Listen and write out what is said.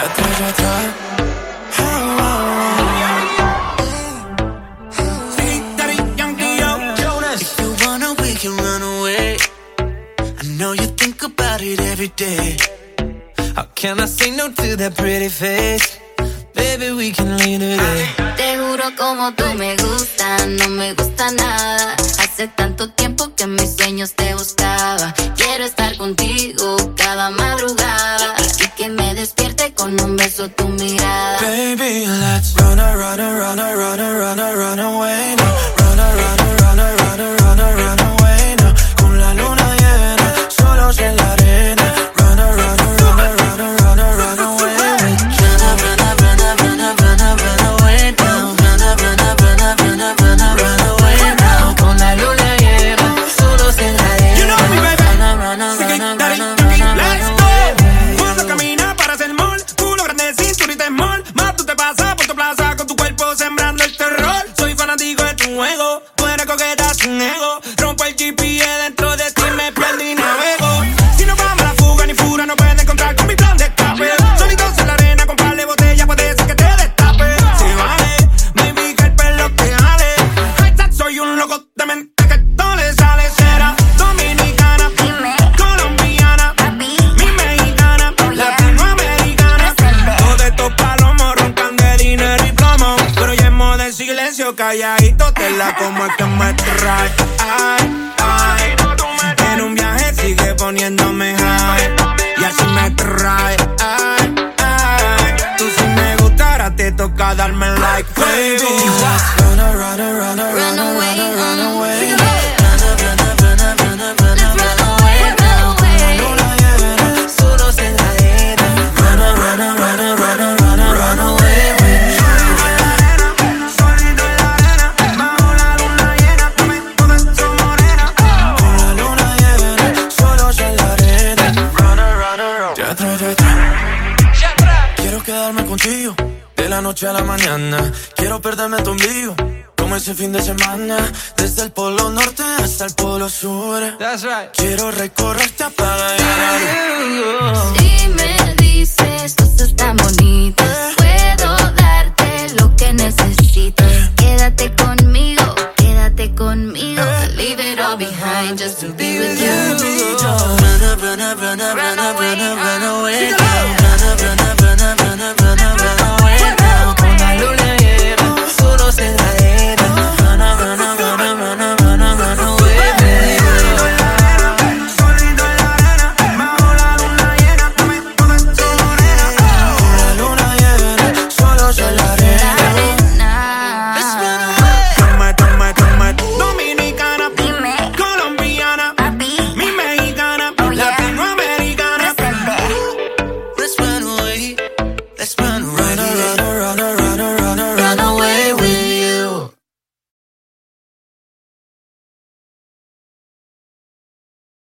atrás, ya atrás. About it every day. How can I say no to that pretty face? Baby, we can leave today. Te juro como tú me gusta, no me gusta nada. Hace tanto tiempo que mis sueños te buscaba. Quiero estar contigo cada madrugada que me despierte con un beso tu mirada. Baby, let's run, run, run, run, run con tu cuerpo sembrando el terror. Soy fanático de tu juego, tú eres coqueta sin ego. Rompo el GPS dentro de ti, me pierdo y navego. Si no vamos a la fuga ni fura, no puedes encontrar con mi plan de escape. Solitos en la arena, con par de botella, puede ser que te destape. Si vale, baby, que el pelo te jale. Soy un loco de mente calladito, te la como es que me trae. Ay, ay. En un viaje sigue poniéndome high. Y así me trae. Ay, ay. Tú si me gusta, ahora te toca darme like, baby. De la noche a la mañana. Quiero perderme tu ombligo. Como ese fin de semana, desde el polo norte hasta el polo sur. That's right. Quiero recorrerte la luz. Si me dices cosas tan bonitas, puedo darte lo que necesitas. Quédate conmigo, quédate conmigo. Leave it all behind just to be with you. Run run run run run away